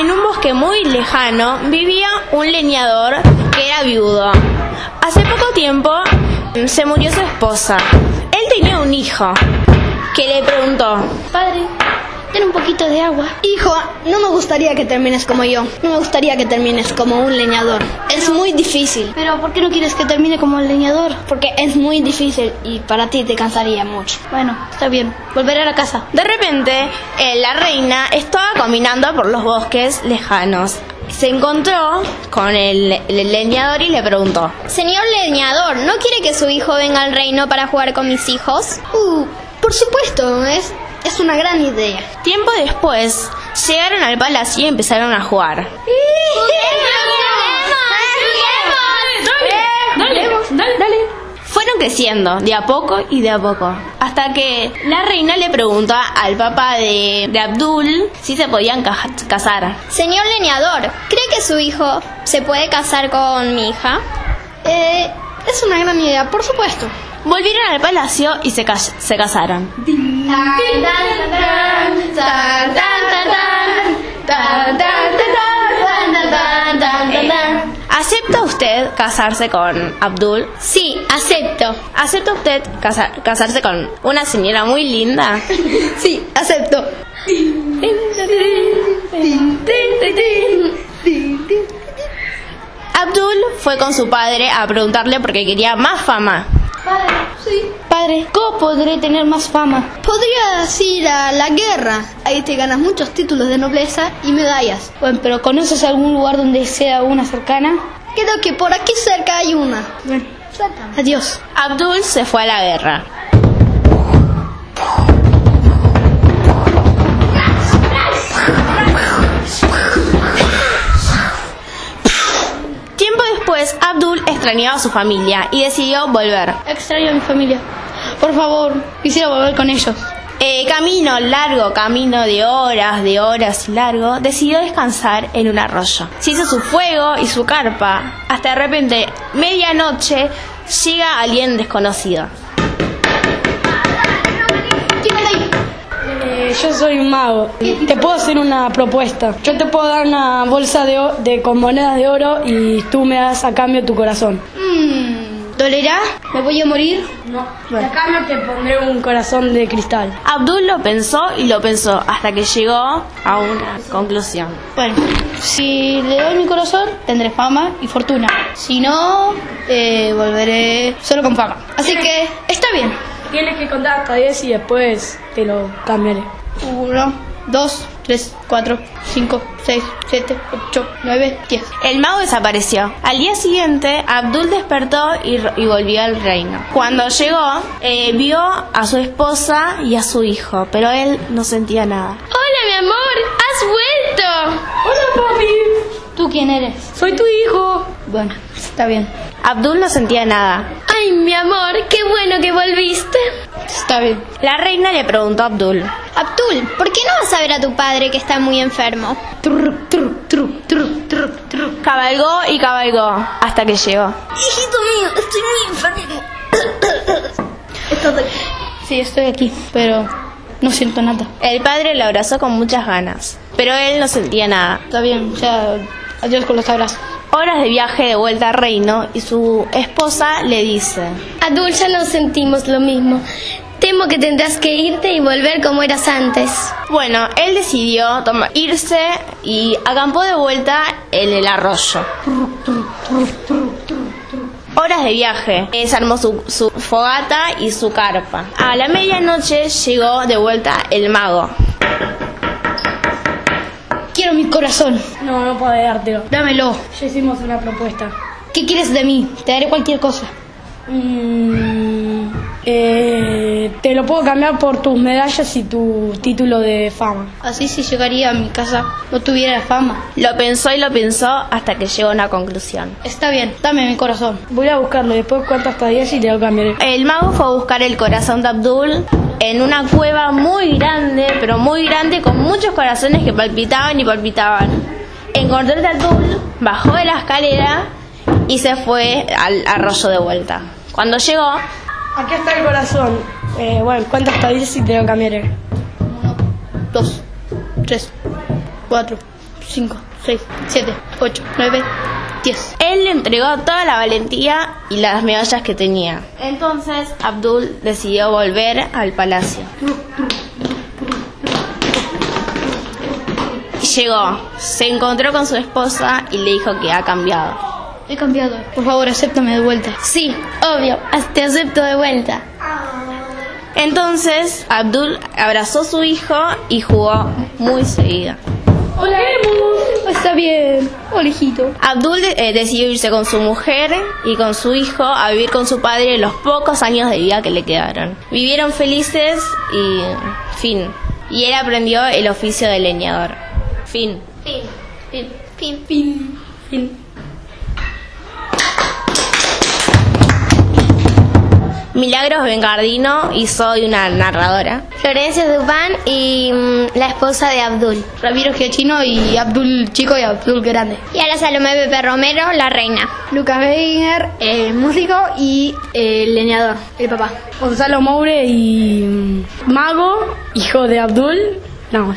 en un bosque muy lejano vivía un leñador que era viudo. Hace poco tiempo mm, se murió su esposa. Él tenía un hijo que le preguntó, Padre, ten un poquito de agua. Hijo, no me gustaría que termines como yo. No me gustaría que termines como un leñador. Es muy difícil. Pero ¿por qué no quieres que termine como el leñador? Porque es muy difícil y para ti te cansaría mucho. Bueno, está bien. Volveré a la casa. De repente, eh, la reina estaba caminando por los bosques lejanos. Se encontró con el, el leñador y le preguntó, Señor leñador, ¿no quiere que su hijo venga al reino para jugar con mis hijos? Uh, por supuesto, es, es una gran idea. Tiempo después, llegaron al palacio y empezaron a jugar. Fueron creciendo de a poco y de a poco, hasta que la reina le preguntó al papá de, de Abdul si se podían ca- casar. Señor leñador, ¿cree que su hijo se puede casar con mi hija? Eh, es una gran idea, por supuesto. Volvieron al palacio y se, cas- se casaron. ¿Acepta usted casarse con Abdul? Sí, acepto. ¿Acepta usted casa- casarse con una señora muy linda? Sí, acepto. Abdul fue con su padre a preguntarle porque quería más fama. Padre, ¿cómo podré tener más fama? Podrías ir a la guerra. Ahí te ganas muchos títulos de nobleza y medallas. Bueno, pero ¿conoces algún lugar donde sea una cercana? Creo que por aquí cerca hay una. Bueno, adiós. Abdul se fue a la guerra. Tiempo después, Abdul extrañaba a su familia y decidió volver. Extraño a mi familia. Por favor, quisiera volver con ellos. Eh, camino largo, camino de horas, de horas largo, decidió descansar en un arroyo. Se hizo su fuego y su carpa. Hasta de repente, medianoche, llega alguien desconocido. Eh, yo soy un mago. Te puedo hacer una propuesta. Yo te puedo dar una bolsa de, de con monedas de oro y tú me das a cambio tu corazón. Mm, ¿Dolerá? ¿Me voy a morir? No. A cambio te pondré un corazón de cristal. Abdul lo pensó y lo pensó hasta que llegó a una conclusión. Bueno, si le doy mi corazón, tendré fama y fortuna. Si no, eh, volveré solo con fama. Así que está bien. Tienes que contar hasta 10 y después te lo cambiaré. Uno, dos, tres, cuatro, cinco, seis, siete, ocho, nueve, diez. El mago desapareció. Al día siguiente, Abdul despertó y, y volvió al reino. Cuando llegó, eh, vio a su esposa y a su hijo, pero él no sentía nada. Hola, mi amor, has vuelto. Hola, papi. ¿Tú quién eres? Soy tu hijo. Bueno, está bien. Abdul no sentía nada. Ay, mi amor, qué bueno que volviste. Está bien. La reina le preguntó a Abdul. Abdul, ¿por qué no vas a ver a tu padre que está muy enfermo? Cabalgó y cabalgó hasta que llegó. Hijito mío, estoy muy enfermo. Estás aquí. Sí, estoy aquí, pero no siento nada. El padre lo abrazó con muchas ganas, pero él no sentía nada. Está bien, ya. Adiós con los abrazos. Horas de viaje de vuelta al reino y su esposa le dice, Abdul, ya no sentimos lo mismo. Temo que tendrás que irte y volver como eras antes. Bueno, él decidió toma- irse y acampó de vuelta en el arroyo. Horas de viaje. Eh, Se armó su, su fogata y su carpa. A la medianoche llegó de vuelta el mago. Quiero mi corazón. No, no puedo dártelo. Dámelo. Ya hicimos una propuesta. ¿Qué quieres de mí? Te daré cualquier cosa. Mm, eh, te lo puedo cambiar por tus medallas y tu título de fama. Así si llegaría a mi casa no tuviera fama. Lo pensó y lo pensó hasta que llegó a una conclusión. Está bien, dame mi corazón. Voy a buscarlo, después cuento hasta 10 y te lo cambiaré. El mago fue a buscar el corazón de Abdul en una cueva muy grande, pero muy grande, con muchos corazones que palpitaban y palpitaban. Encontró el de Abdul, bajó de la escalera y se fue al arroyo de vuelta. Cuando llegó, Aquí está el corazón. Eh, bueno, hasta 10 y te lo cambiaré. Dos, tres, cuatro, 5, 6, 7, 8, 9, 10. Él le entregó toda la valentía y las medallas que tenía. Entonces Abdul decidió volver al palacio. Llegó, se encontró con su esposa y le dijo que ha cambiado. He cambiado. Por favor, acéptame de vuelta. Sí, obvio, te acepto de vuelta. Entonces Abdul abrazó a su hijo y jugó muy seguido. Está bien. Hola, hijito. Abdul eh, decidió irse con su mujer y con su hijo a vivir con su padre los pocos años de vida que le quedaron. Vivieron felices y fin. Y él aprendió el oficio de leñador. Fin. Milagros Bengardino y soy una narradora. Florencia Dupán y mm, la esposa de Abdul. Ramiro Giachino y Abdul Chico y Abdul Grande. Y ahora Salomé Pepe Romero, la reina. Lucas Weiner, el músico y el leñador, el papá. Gonzalo Moure y mm, Mago, hijo de Abdul. No,